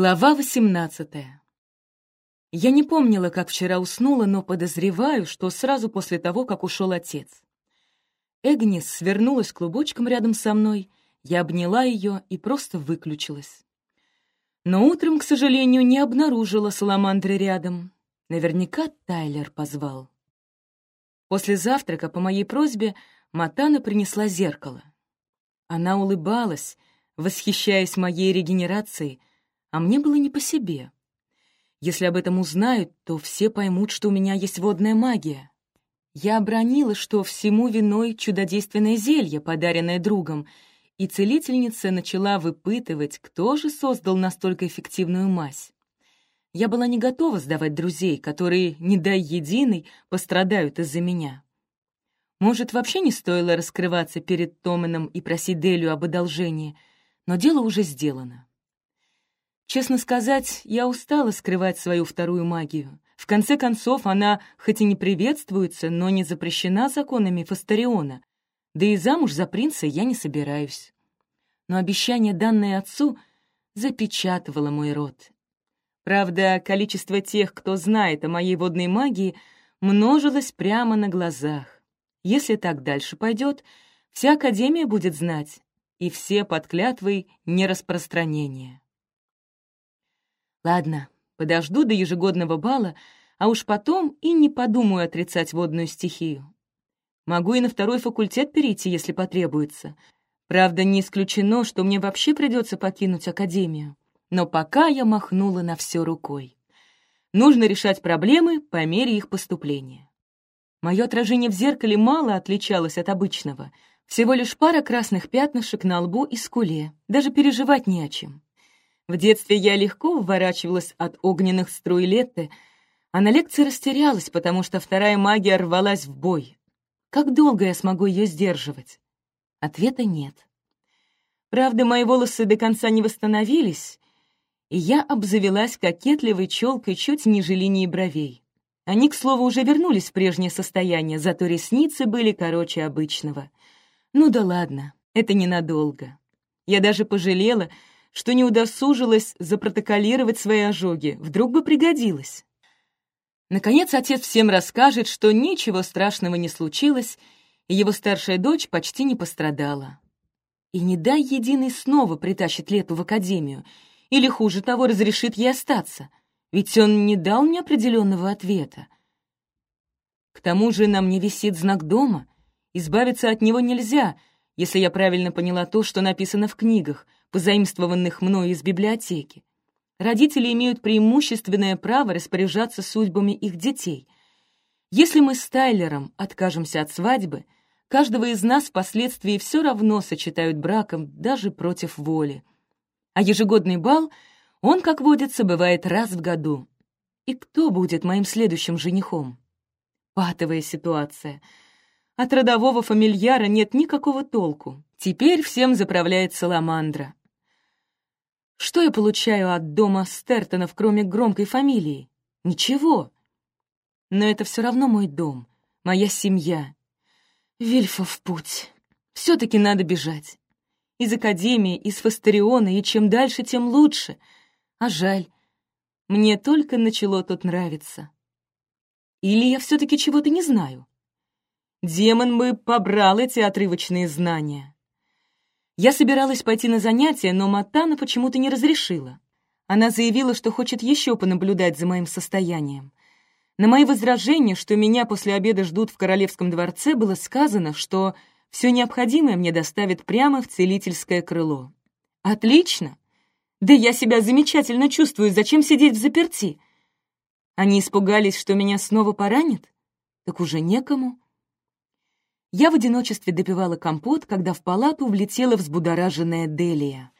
Глава 18 Я не помнила, как вчера уснула, но подозреваю, что сразу после того, как ушел отец. Эгнис свернулась клубочком рядом со мной, я обняла ее и просто выключилась. Но утром, к сожалению, не обнаружила саламандры рядом. Наверняка Тайлер позвал. После завтрака, по моей просьбе, Матана принесла зеркало. Она улыбалась, восхищаясь моей регенерацией, а мне было не по себе. Если об этом узнают, то все поймут, что у меня есть водная магия. Я обронила, что всему виной чудодейственное зелье, подаренное другом, и целительница начала выпытывать, кто же создал настолько эффективную мазь. Я была не готова сдавать друзей, которые, не дай единый, пострадают из-за меня. Может, вообще не стоило раскрываться перед Томеном и просить Делю об одолжении, но дело уже сделано. Честно сказать, я устала скрывать свою вторую магию. В конце концов, она хоть и не приветствуется, но не запрещена законами Фастариона. Да и замуж за принца я не собираюсь. Но обещание, данное отцу, запечатывало мой рот. Правда, количество тех, кто знает о моей водной магии, множилось прямо на глазах. Если так дальше пойдет, вся Академия будет знать, и все под клятвой нераспространения. Ладно, подожду до ежегодного бала, а уж потом и не подумаю отрицать водную стихию. Могу и на второй факультет перейти, если потребуется. Правда, не исключено, что мне вообще придется покинуть академию. Но пока я махнула на все рукой. Нужно решать проблемы по мере их поступления. Мое отражение в зеркале мало отличалось от обычного. Всего лишь пара красных пятнышек на лбу и скуле. Даже переживать не о чем. В детстве я легко уворачивалась от огненных струй Летты, а на лекции растерялась, потому что вторая магия рвалась в бой. Как долго я смогу ее сдерживать? Ответа нет. Правда, мои волосы до конца не восстановились, и я обзавелась кокетливой челкой чуть ниже линии бровей. Они, к слову, уже вернулись в прежнее состояние, зато ресницы были короче обычного. Ну да ладно, это ненадолго. Я даже пожалела, что не удосужилась запротоколировать свои ожоги, вдруг бы пригодилось. Наконец отец всем расскажет, что ничего страшного не случилось, и его старшая дочь почти не пострадала. И не дай единый снова притащит Лету в академию, или, хуже того, разрешит ей остаться, ведь он не дал мне определенного ответа. К тому же на мне висит знак дома, избавиться от него нельзя, если я правильно поняла то, что написано в книгах — позаимствованных мною из библиотеки. Родители имеют преимущественное право распоряжаться судьбами их детей. Если мы с Тайлером откажемся от свадьбы, каждого из нас впоследствии все равно сочетают браком даже против воли. А ежегодный бал, он, как водится, бывает раз в году. И кто будет моим следующим женихом? Патовая ситуация. От родового фамильяра нет никакого толку. Теперь всем заправляет Саламандра. Что я получаю от дома Стертонов, кроме громкой фамилии? Ничего. Но это все равно мой дом, моя семья. Вильфа в путь. Все-таки надо бежать. Из Академии, из Фастериона, и чем дальше, тем лучше. А жаль, мне только начало тут нравиться. Или я все-таки чего-то не знаю? Демон бы побрал эти отрывочные знания. Я собиралась пойти на занятия, но Матана почему-то не разрешила. Она заявила, что хочет еще понаблюдать за моим состоянием. На мои возражения, что меня после обеда ждут в королевском дворце, было сказано, что все необходимое мне доставят прямо в целительское крыло. Отлично! Да я себя замечательно чувствую, зачем сидеть в заперти? Они испугались, что меня снова поранят? Так уже некому. Я в одиночестве допивала компот, когда в палату влетела взбудораженная Делия.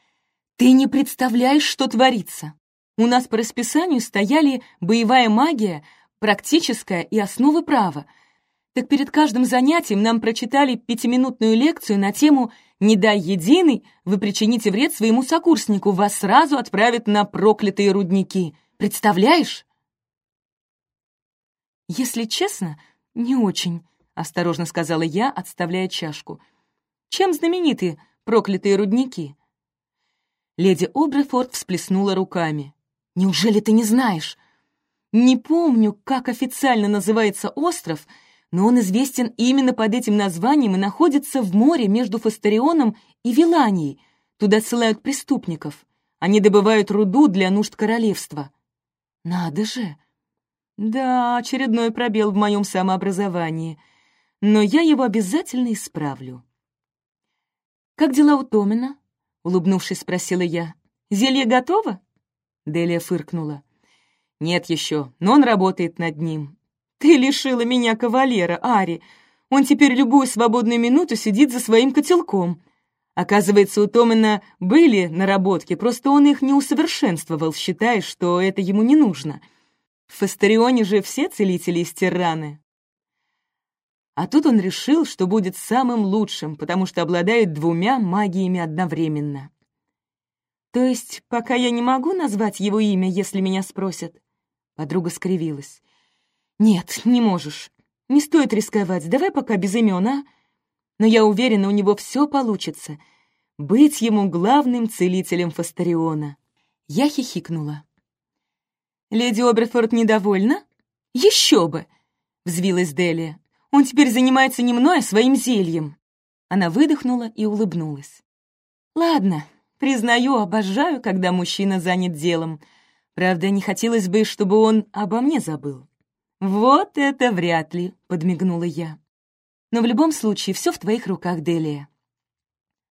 «Ты не представляешь, что творится! У нас по расписанию стояли боевая магия, практическая и основы права. Так перед каждым занятием нам прочитали пятиминутную лекцию на тему «Не дай единый, вы причините вред своему сокурснику, вас сразу отправят на проклятые рудники. Представляешь?» Если честно, не очень осторожно сказала я, отставляя чашку. «Чем знамениты проклятые рудники?» Леди Обрефорд всплеснула руками. «Неужели ты не знаешь?» «Не помню, как официально называется остров, но он известен именно под этим названием и находится в море между Фастерионом и Виланией. Туда ссылают преступников. Они добывают руду для нужд королевства». «Надо же!» «Да, очередной пробел в моем самообразовании. Но я его обязательно исправлю». «Как дела у Томина?» — улыбнувшись, спросила я. «Зелье готово?» Делия фыркнула. «Нет еще, но он работает над ним». «Ты лишила меня кавалера, Ари. Он теперь любую свободную минуту сидит за своим котелком. Оказывается, у Томина были наработки, просто он их не усовершенствовал, считая, что это ему не нужно. В Фастерионе же все целители из Тирраны. А тут он решил, что будет самым лучшим, потому что обладает двумя магиями одновременно. То есть, пока я не могу назвать его имя, если меня спросят? Подруга скривилась. Нет, не можешь. Не стоит рисковать, давай пока без имен, а? Но я уверена, у него все получится. Быть ему главным целителем Фастариона. Я хихикнула. «Леди Оберфорд недовольна?» «Еще бы!» — взвилась Делия. Он теперь занимается не мной, а своим зельем». Она выдохнула и улыбнулась. «Ладно, признаю, обожаю, когда мужчина занят делом. Правда, не хотелось бы, чтобы он обо мне забыл». «Вот это вряд ли», — подмигнула я. «Но в любом случае, все в твоих руках, Делия».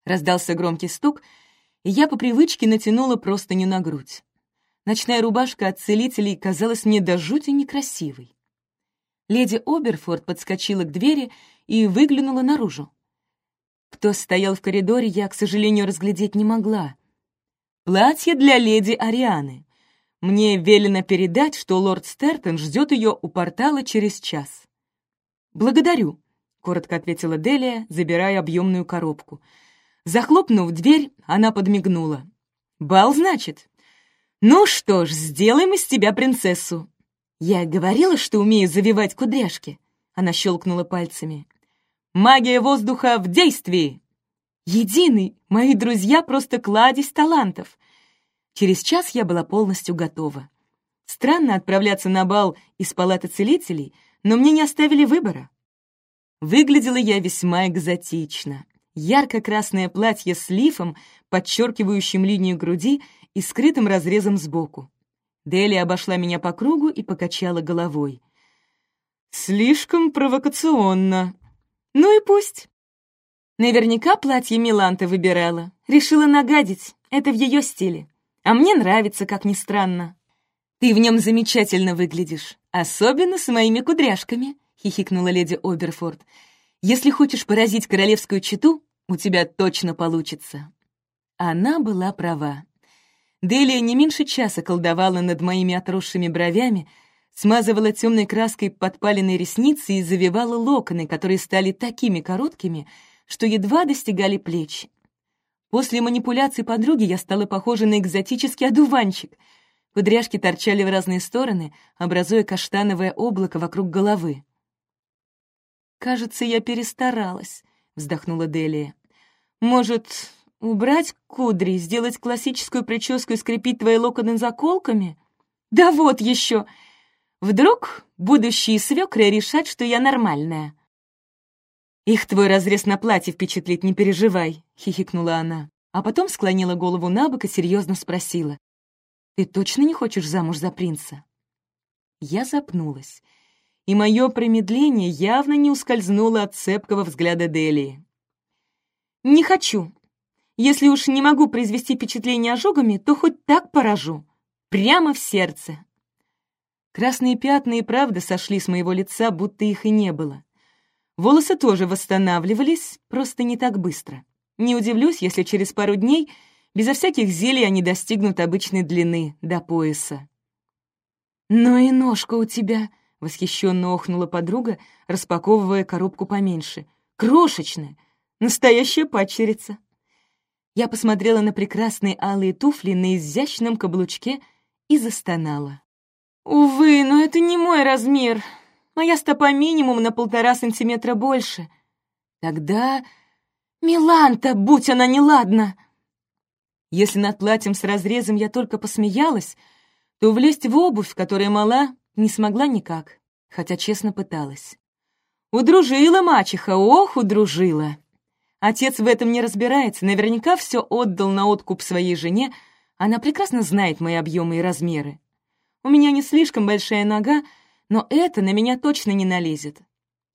Раздался громкий стук, и я по привычке натянула простыню на грудь. Ночная рубашка от целителей казалась мне до жути некрасивой. Леди Оберфорд подскочила к двери и выглянула наружу. Кто стоял в коридоре, я, к сожалению, разглядеть не могла. «Платье для леди Арианы. Мне велено передать, что лорд Стертон ждет ее у портала через час». «Благодарю», — коротко ответила Делия, забирая объемную коробку. Захлопнув дверь, она подмигнула. «Бал, значит? Ну что ж, сделаем из тебя принцессу. «Я говорила, что умею завивать кудряшки?» Она щелкнула пальцами. «Магия воздуха в действии!» «Единый! Мои друзья просто кладезь талантов!» Через час я была полностью готова. Странно отправляться на бал из палаты целителей, но мне не оставили выбора. Выглядела я весьма экзотично. Ярко-красное платье с лифом, подчеркивающим линию груди и скрытым разрезом сбоку. Дели обошла меня по кругу и покачала головой. «Слишком провокационно. Ну и пусть. Наверняка платье Миланта выбирала. Решила нагадить. Это в ее стиле. А мне нравится, как ни странно. Ты в нем замечательно выглядишь, особенно с моими кудряшками», — хихикнула леди Оберфорд. «Если хочешь поразить королевскую чету, у тебя точно получится». Она была права. Делия не меньше часа колдовала над моими отросшими бровями, смазывала темной краской подпаленные ресницы и завивала локоны, которые стали такими короткими, что едва достигали плеч. После манипуляций подруги я стала похожа на экзотический одуванчик. Кудряшки торчали в разные стороны, образуя каштановое облако вокруг головы. «Кажется, я перестаралась», — вздохнула Делия. «Может, Убрать кудри, сделать классическую прическу и скрепить твои локоны заколками? Да вот еще! Вдруг будущие свекры решат, что я нормальная. «Их твой разрез на платье впечатлит, не переживай», — хихикнула она. А потом склонила голову на бок и серьезно спросила. «Ты точно не хочешь замуж за принца?» Я запнулась, и мое промедление явно не ускользнуло от цепкого взгляда Делии. «Не хочу», если уж не могу произвести впечатление ожогами, то хоть так поражу. Прямо в сердце. Красные пятна и правда сошли с моего лица, будто их и не было. Волосы тоже восстанавливались, просто не так быстро. Не удивлюсь, если через пару дней безо всяких зелий они достигнут обычной длины, до пояса. «Ну и ножка у тебя!» — восхищенно охнула подруга, распаковывая коробку поменьше. «Крошечная! Настоящая падчерица!» Я посмотрела на прекрасные алые туфли на изящном каблучке и застонала. «Увы, но это не мой размер. Моя стопа минимум на полтора сантиметра больше. Тогда... Миланта, будь она неладна!» Если над платьем с разрезом я только посмеялась, то влезть в обувь, которая мала, не смогла никак, хотя честно пыталась. Удружила мачеха, ох, удружила. Отец в этом не разбирается, наверняка все отдал на откуп своей жене, она прекрасно знает мои объемы и размеры. У меня не слишком большая нога, но это на меня точно не налезет.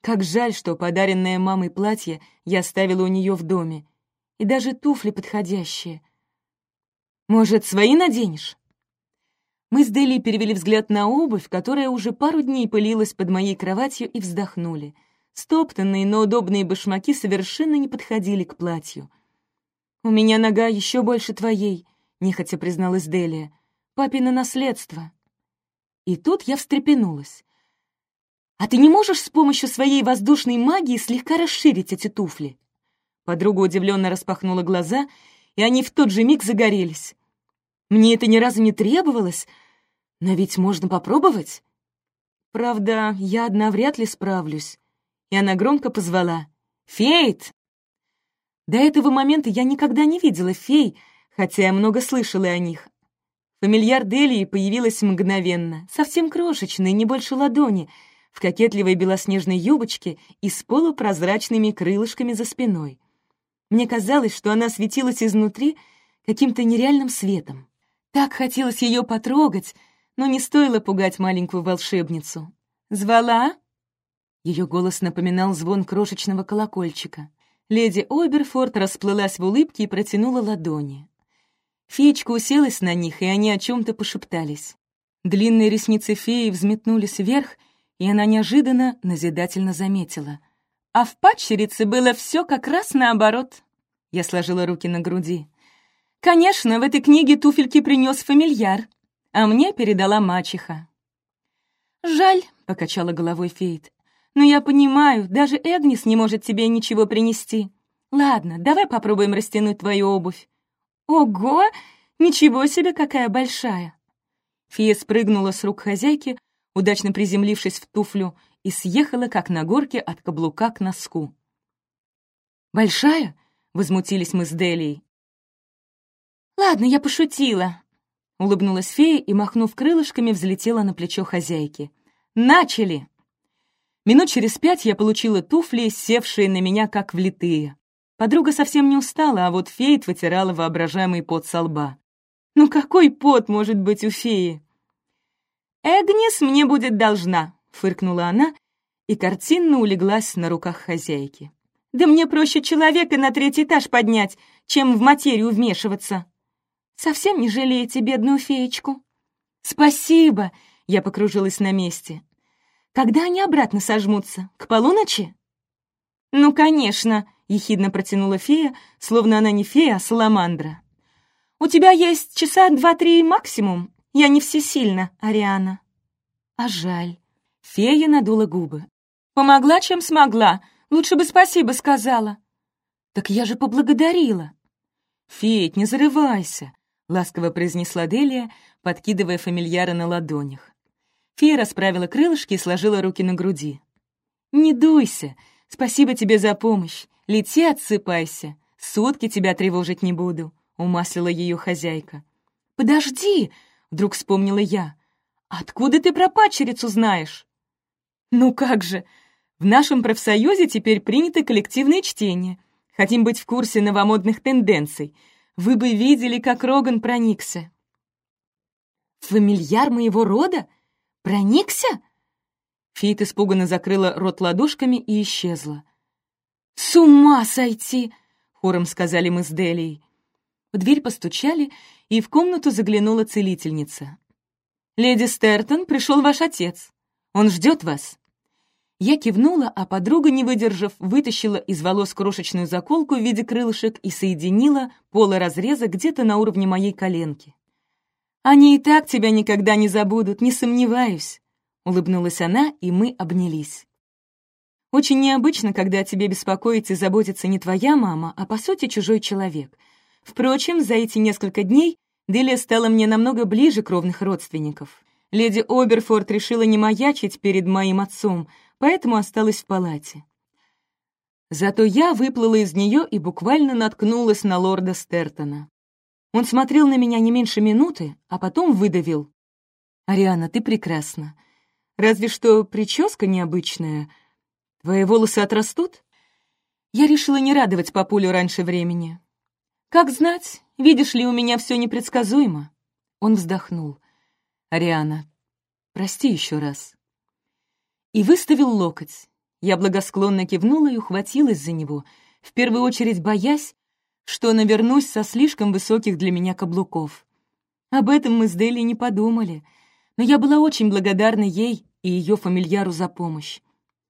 Как жаль, что подаренное мамой платье я оставила у нее в доме. И даже туфли подходящие. Может, свои наденешь? Мы с Дели перевели взгляд на обувь, которая уже пару дней пылилась под моей кроватью, и вздохнули. Стоптанные, но удобные башмаки совершенно не подходили к платью. «У меня нога еще больше твоей», — нехотя призналась Делия. «Папино наследство». И тут я встрепенулась. «А ты не можешь с помощью своей воздушной магии слегка расширить эти туфли?» Подруга удивленно распахнула глаза, и они в тот же миг загорелись. «Мне это ни разу не требовалось, но ведь можно попробовать. Правда, я одна вряд ли справлюсь. И она громко позвала. «Фейт!» До этого момента я никогда не видела фей, хотя я много слышала о них. Фамильяр Делии появилась мгновенно, совсем крошечной, не больше ладони, в кокетливой белоснежной юбочке и с полупрозрачными крылышками за спиной. Мне казалось, что она светилась изнутри каким-то нереальным светом. Так хотелось ее потрогать, но не стоило пугать маленькую волшебницу. «Звала?» Ее голос напоминал звон крошечного колокольчика. Леди Оберфорд расплылась в улыбке и протянула ладони. Феечка уселась на них, и они о чем то пошептались. Длинные ресницы феи взметнулись вверх, и она неожиданно назидательно заметила. «А в падчерице было все как раз наоборот». Я сложила руки на груди. «Конечно, в этой книге туфельки принес фамильяр а мне передала мачеха. «Жаль», — покачала головой Фейт, «но я понимаю, даже Эгнис не может тебе ничего принести. Ладно, давай попробуем растянуть твою обувь». «Ого! Ничего себе, какая большая!» Фия спрыгнула с рук хозяйки, удачно приземлившись в туфлю, и съехала, как на горке, от каблука к носку. «Большая?» — возмутились мы с Делией. «Ладно, я пошутила. Улыбнулась фея и, махнув крылышками, взлетела на плечо хозяйки. «Начали!» Минут через пять я получила туфли, севшие на меня как влитые. Подруга совсем не устала, а вот фея вытирала воображаемый пот со лба. «Ну какой пот может быть у феи?» «Эгнес мне будет должна», — фыркнула она и картинно улеглась на руках хозяйки. «Да мне проще человека на третий этаж поднять, чем в материю вмешиваться». Совсем не жалеете бедную феечку?» «Спасибо!» — я покружилась на месте. «Когда они обратно сожмутся? К полуночи?» «Ну, конечно!» — ехидно протянула фея, словно она не фея, а саламандра. «У тебя есть часа два-три максимум. Я не всесильна, Ариана». «А жаль». Фея надула губы. «Помогла, чем смогла. Лучше бы спасибо сказала». «Так я же поблагодарила». «Феять, не зарывайся ласково произнесла Делия, подкидывая фамильяра на ладонях. Фея расправила крылышки и сложила руки на груди. «Не дуйся! Спасибо тебе за помощь! Лети, отсыпайся! Сутки тебя тревожить не буду!» — умаслила ее хозяйка. «Подожди!» — вдруг вспомнила я. «Откуда ты про падчерицу знаешь?» «Ну как же! В нашем профсоюзе теперь принято коллективное чтение. Хотим быть в курсе новомодных тенденций — вы бы видели, как Роган проникся. «Фамильяр моего рода? Проникся?» Фит испуганно закрыла рот ладошками и исчезла. «С ума сойти!» — хором сказали мы с Делией. В дверь постучали, и в комнату заглянула целительница. «Леди Стертон, пришел ваш отец. Он ждет вас». Я кивнула, а подруга, не выдержав, вытащила из волос крошечную заколку в виде крылышек и соединила полы разреза где-то на уровне моей коленки. «Они и так тебя никогда не забудут, не сомневаюсь», — улыбнулась она, и мы обнялись. «Очень необычно, когда о тебе беспокоится и заботится не твоя мама, а, по сути, чужой человек. Впрочем, за эти несколько дней Делия стала мне намного ближе кровных родственников. Леди Оберфорд решила не маячить перед моим отцом, поэтому осталась в палате. Зато я выплыла из нее и буквально наткнулась на лорда Стертона. Он смотрел на меня не меньше минуты, а потом выдавил. «Ариана, ты прекрасна. Разве что прическа необычная. Твои волосы отрастут?» Я решила не радовать папулю раньше времени. «Как знать, видишь ли, у меня все непредсказуемо». Он вздохнул. «Ариана, прости еще раз». И выставил локоть. Я благосклонно кивнула и ухватилась за него, в первую очередь боясь, что навернусь со слишком высоких для меня каблуков. Об этом мы с Дели не подумали, но я была очень благодарна ей и ее фамильяру за помощь.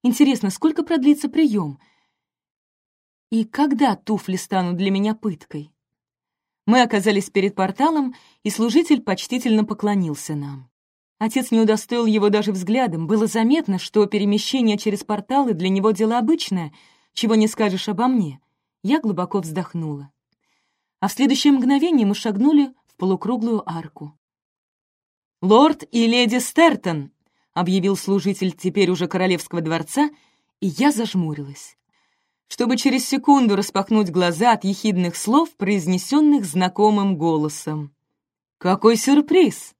Интересно, сколько продлится прием? И когда туфли станут для меня пыткой? Мы оказались перед порталом, и служитель почтительно поклонился нам. Отец не удостоил его даже взглядом. Было заметно, что перемещение через порталы для него дело обычное, чего не скажешь обо мне. Я глубоко вздохнула. А в следующее мгновение мы шагнули в полукруглую арку. «Лорд и леди Стертон!» — объявил служитель теперь уже королевского дворца, и я зажмурилась, чтобы через секунду распахнуть глаза от ехидных слов, произнесенных знакомым голосом. «Какой сюрприз!»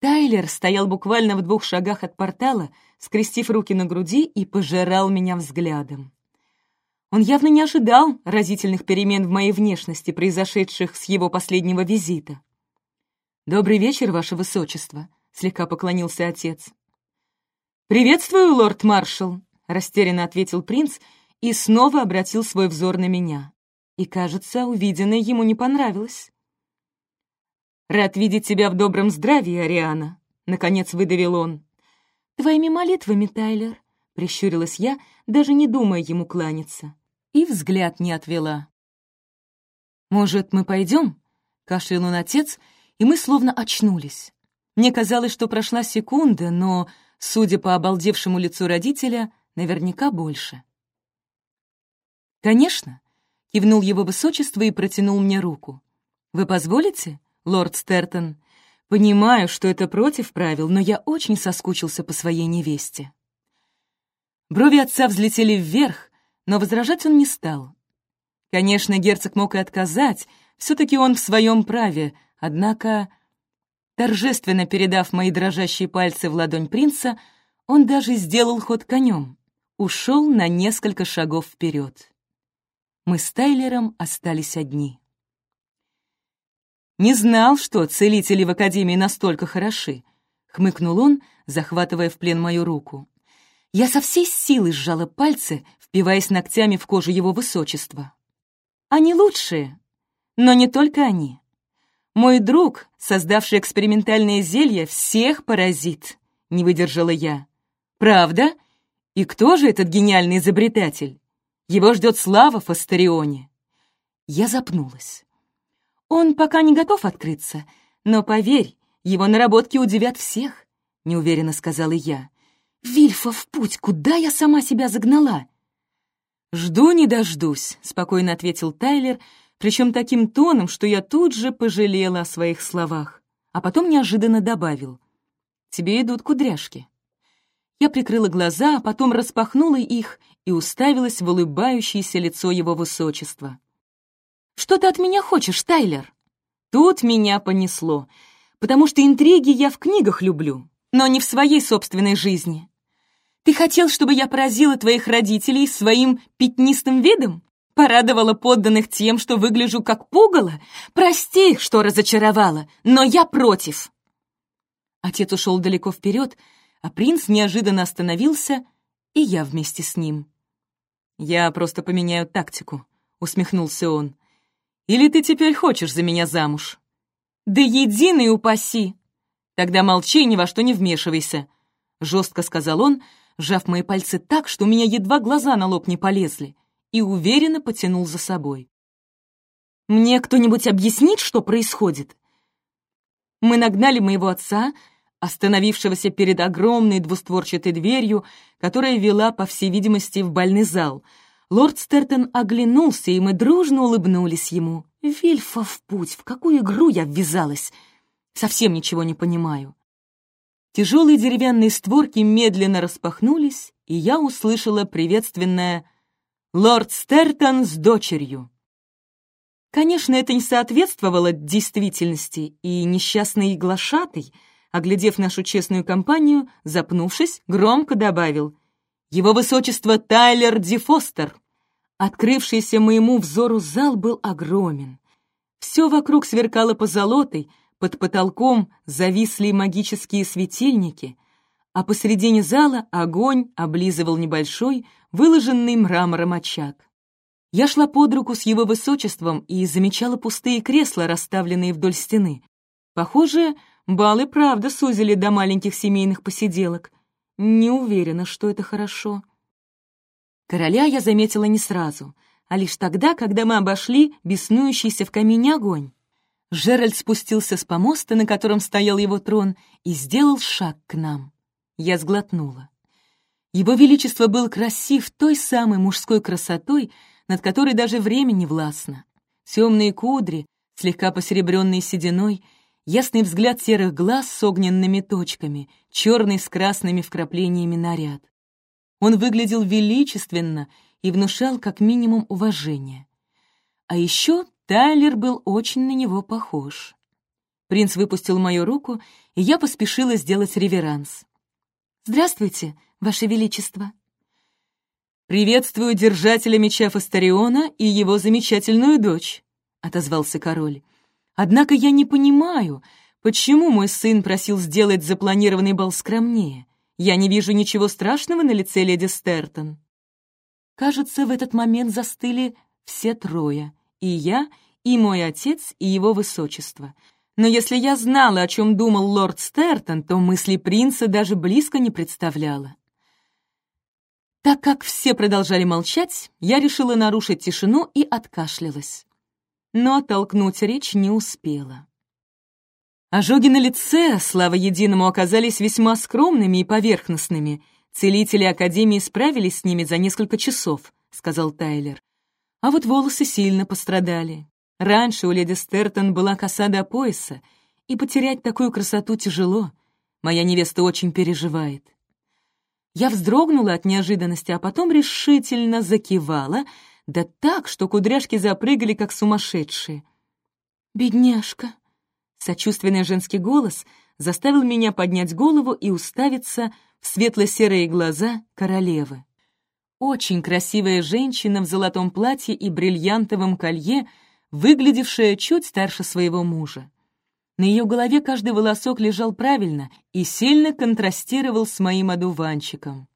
Тайлер стоял буквально в двух шагах от портала, скрестив руки на груди и пожирал меня взглядом. Он явно не ожидал разительных перемен в моей внешности, произошедших с его последнего визита. «Добрый вечер, ваше высочество», — слегка поклонился отец. «Приветствую, лорд-маршал», — растерянно ответил принц и снова обратил свой взор на меня. И, кажется, увиденное ему не понравилось. «Рад видеть тебя в добром здравии, Ариана», — наконец выдавил он. «Твоими молитвами, Тайлер», — прищурилась я, даже не думая ему кланяться. И взгляд не отвела. «Может, мы пойдем?» — кашлял он отец, и мы словно очнулись. Мне казалось, что прошла секунда, но, судя по обалдевшему лицу родителя, наверняка больше. «Конечно», — кивнул его высочество и протянул мне руку. «Вы позволите?» лорд Стертон. Понимаю, что это против правил, но я очень соскучился по своей невесте». Брови отца взлетели вверх, но возражать он не стал. Конечно, герцог мог и отказать, все-таки он в своем праве, однако, торжественно передав мои дрожащие пальцы в ладонь принца, он даже сделал ход конем, ушел на несколько шагов вперед. Мы с Тайлером остались одни. «Не знал, что целители в Академии настолько хороши», — хмыкнул он, захватывая в плен мою руку. Я со всей силы сжала пальцы, впиваясь ногтями в кожу его высочества. «Они лучшие, но не только они. Мой друг, создавший экспериментальное зелье, всех поразит», — не выдержала я. «Правда? И кто же этот гениальный изобретатель? Его ждет слава в Астарионе». Я запнулась. Он пока не готов открыться, но, поверь, его наработки удивят всех, — неуверенно сказала я. Вильфа в путь, куда я сама себя загнала? «Жду не дождусь», — спокойно ответил Тайлер, причем таким тоном, что я тут же пожалела о своих словах, а потом неожиданно добавил. «Тебе идут кудряшки». Я прикрыла глаза, а потом распахнула их и уставилась в улыбающееся лицо его высочества. Что ты от меня хочешь, Тайлер?» Тут меня понесло, потому что интриги я в книгах люблю, но не в своей собственной жизни. Ты хотел, чтобы я поразила твоих родителей своим пятнистым видом? Порадовала подданных тем, что выгляжу как пугало? Прости, что разочаровала, но я против. Отец ушел далеко вперед, а принц неожиданно остановился, и я вместе с ним. «Я просто поменяю тактику», — усмехнулся он. Или ты теперь хочешь за меня замуж?» «Да единый упаси!» «Тогда молчи и ни во что не вмешивайся», — жестко сказал он, сжав мои пальцы так, что у меня едва глаза на лоб не полезли, и уверенно потянул за собой. «Мне кто-нибудь объяснит, что происходит?» Мы нагнали моего отца, остановившегося перед огромной двустворчатой дверью, которая вела, по всей видимости, в бальный зал — Лорд Стертон оглянулся, и мы дружно улыбнулись ему. «Вильфа в путь! В какую игру я ввязалась? Совсем ничего не понимаю». Тяжелые деревянные створки медленно распахнулись, и я услышала приветственное «Лорд Стертон с дочерью». Конечно, это не соответствовало действительности, и несчастный глашатый, оглядев нашу честную компанию, запнувшись, громко добавил «Его высочество Тайлер Ди Фостер!» Открывшийся моему взору зал был огромен. Все вокруг сверкало позолотой, под потолком зависли магические светильники, а посредине зала огонь облизывал небольшой, выложенный мрамором очаг. Я шла под руку с его высочеством и замечала пустые кресла, расставленные вдоль стены. Похоже, балы правда сузили до маленьких семейных посиделок. Не уверена, что это хорошо. Короля я заметила не сразу, а лишь тогда, когда мы обошли беснующийся в камине огонь. Жеральд спустился с помоста, на котором стоял его трон, и сделал шаг к нам. Я сглотнула. Его Величество был красив той самой мужской красотой, над которой даже время не властно. Темные кудри, слегка посеребренные сединой, ясный взгляд серых глаз с огненными точками, черный с красными вкраплениями наряд. Он выглядел величественно и внушал как минимум уважение. А еще Тайлер был очень на него похож. Принц выпустил мою руку, и я поспешила сделать реверанс. «Здравствуйте, Ваше Величество!» «Приветствую держателя меча Фастариона и его замечательную дочь», — отозвался король. «Однако я не понимаю, почему мой сын просил сделать запланированный бал скромнее. Я не вижу ничего страшного на лице леди Стертон». Кажется, в этот момент застыли все трое — и я, и мой отец, и его высочество. Но если я знала, о чем думал лорд Стертон, то мысли принца даже близко не представляла. Так как все продолжали молчать, я решила нарушить тишину и откашлялась. Но оттолкнуть речь не успела. Ожоги на лице, слава единому, оказались весьма скромными и поверхностными. Целители Академии справились с ними за несколько часов, — сказал Тайлер. А вот волосы сильно пострадали. Раньше у леди Стертон была коса до пояса, и потерять такую красоту тяжело. Моя невеста очень переживает. Я вздрогнула от неожиданности, а потом решительно закивала, да так, что кудряшки запрыгали, как сумасшедшие. «Бедняжка!» Сочувственный женский голос заставил меня поднять голову и уставиться в светло-серые глаза королевы. Очень красивая женщина в золотом платье и бриллиантовом колье, выглядевшая чуть старше своего мужа. На ее голове каждый волосок лежал правильно и сильно контрастировал с моим одуванчиком.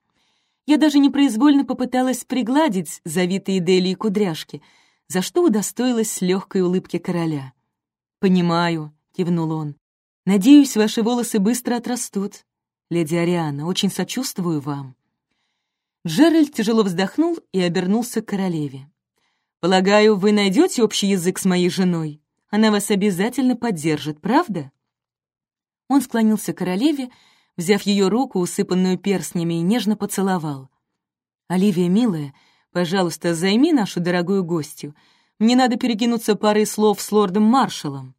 Я даже непроизвольно попыталась пригладить завитые Дели и кудряшки, за что удостоилась легкой улыбки короля. «Понимаю», — кивнул он. «Надеюсь, ваши волосы быстро отрастут. Леди Ариана, очень сочувствую вам». Джеральд тяжело вздохнул и обернулся к королеве. «Полагаю, вы найдете общий язык с моей женой?» Она вас обязательно поддержит, правда?» Он склонился к королеве, взяв ее руку, усыпанную перстнями, и нежно поцеловал. «Оливия, милая, пожалуйста, займи нашу дорогую гостью. Мне надо перекинуться парой слов с лордом-маршалом».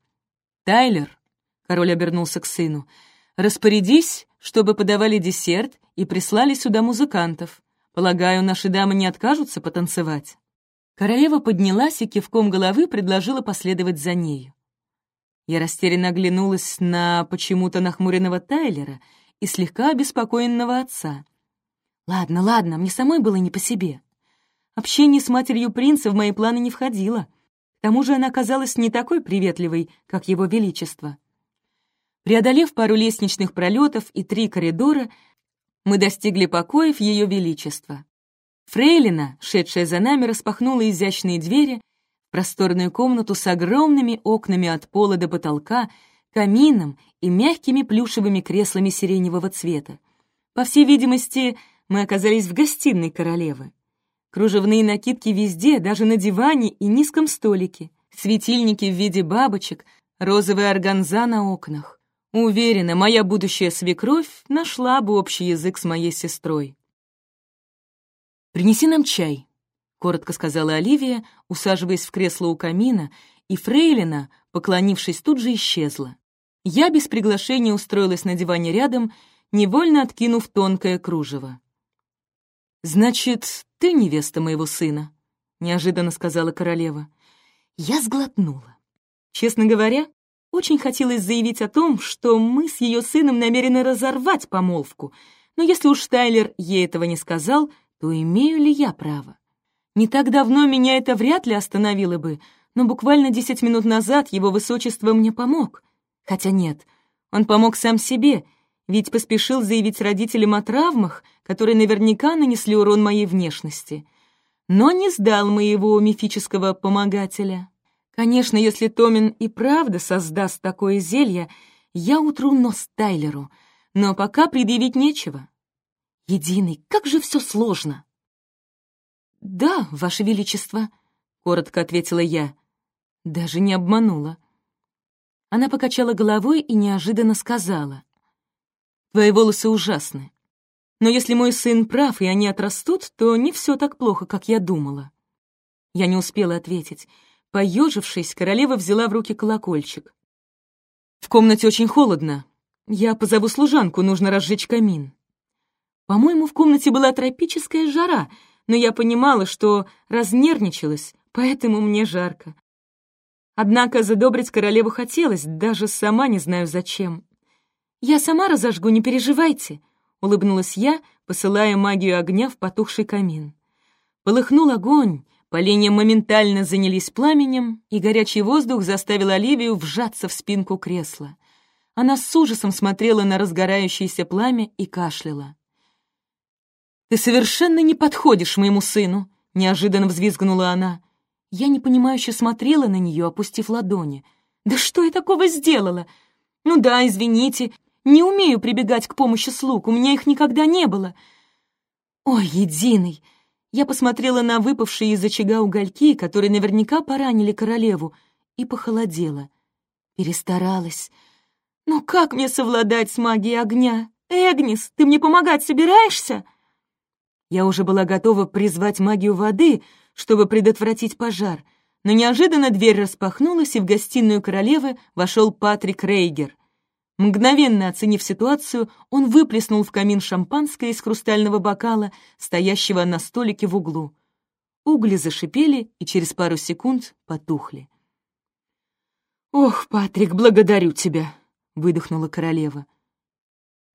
«Тайлер», — король обернулся к сыну, — «распорядись, чтобы подавали десерт и прислали сюда музыкантов. Полагаю, наши дамы не откажутся потанцевать». Королева поднялась и кивком головы предложила последовать за нею. Я растерянно оглянулась на почему-то нахмуренного Тайлера и слегка обеспокоенного отца. Ладно, ладно, мне самой было не по себе. Общение с матерью принца в мои планы не входило. К тому же она казалась не такой приветливой, как его величество. Преодолев пару лестничных пролетов и три коридора, мы достигли покоев ее величества. Фрейлина, шедшая за нами, распахнула изящные двери в просторную комнату с огромными окнами от пола до потолка, камином и мягкими плюшевыми креслами сиреневого цвета. По всей видимости, мы оказались в гостиной королевы. Кружевные накидки везде, даже на диване и низком столике, светильники в виде бабочек, розовая органза на окнах. Уверена, моя будущая свекровь нашла бы общий язык с моей сестрой. «Принеси нам чай», — коротко сказала Оливия, усаживаясь в кресло у камина, и Фрейлина, поклонившись, тут же исчезла. Я без приглашения устроилась на диване рядом, невольно откинув тонкое кружево. «Значит, ты невеста моего сына», — неожиданно сказала королева. Я сглотнула. Честно говоря, очень хотелось заявить о том, что мы с ее сыном намерены разорвать помолвку, но если уж Тайлер ей этого не сказал, то имею ли я право? Не так давно меня это вряд ли остановило бы, но буквально десять минут назад его высочество мне помог. Хотя нет, он помог сам себе, ведь поспешил заявить родителям о травмах, которые наверняка нанесли урон моей внешности. Но не сдал моего мифического помогателя. Конечно, если Томин и правда создаст такое зелье, я утру нос Тайлеру, но пока предъявить нечего. Единый, как же все сложно. «Да, Ваше Величество», — коротко ответила я. Даже не обманула. Она покачала головой и неожиданно сказала. «Твои волосы ужасны. Но если мой сын прав, и они отрастут, то не все так плохо, как я думала». Я не успела ответить. Поежившись, королева взяла в руки колокольчик. «В комнате очень холодно. Я позову служанку, нужно разжечь камин». По-моему, в комнате была тропическая жара, но я понимала, что разнервничалась, поэтому мне жарко. Однако задобрить королеву хотелось, даже сама не знаю зачем. «Я сама разожгу, не переживайте», — улыбнулась я, посылая магию огня в потухший камин. Полыхнул огонь, Поленья моментально занялись пламенем, и горячий воздух заставил Оливию вжаться в спинку кресла. Она с ужасом смотрела на разгорающееся пламя и кашляла. «Ты совершенно не подходишь моему сыну!» — неожиданно взвизгнула она. Я непонимающе смотрела на нее, опустив ладони. «Да что я такого сделала? Ну да, извините, не умею прибегать к помощи слуг, у меня их никогда не было». «Ой, единый!» Я посмотрела на выпавшие из очага угольки, которые наверняка поранили королеву, и похолодела. Перестаралась. «Но как мне совладать с магией огня? Эгнис, ты мне помогать собираешься?» Я уже была готова призвать магию воды, чтобы предотвратить пожар, но неожиданно дверь распахнулась, и в гостиную королевы вошел Патрик Рейгер — Мгновенно оценив ситуацию, он выплеснул в камин шампанское из хрустального бокала, стоящего на столике в углу. Угли зашипели и через пару секунд потухли. «Ох, Патрик, благодарю тебя!» — выдохнула королева.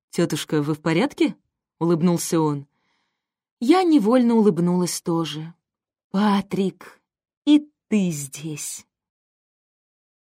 «Тетушка, вы в порядке?» — улыбнулся он. Я невольно улыбнулась тоже. «Патрик, и ты здесь!»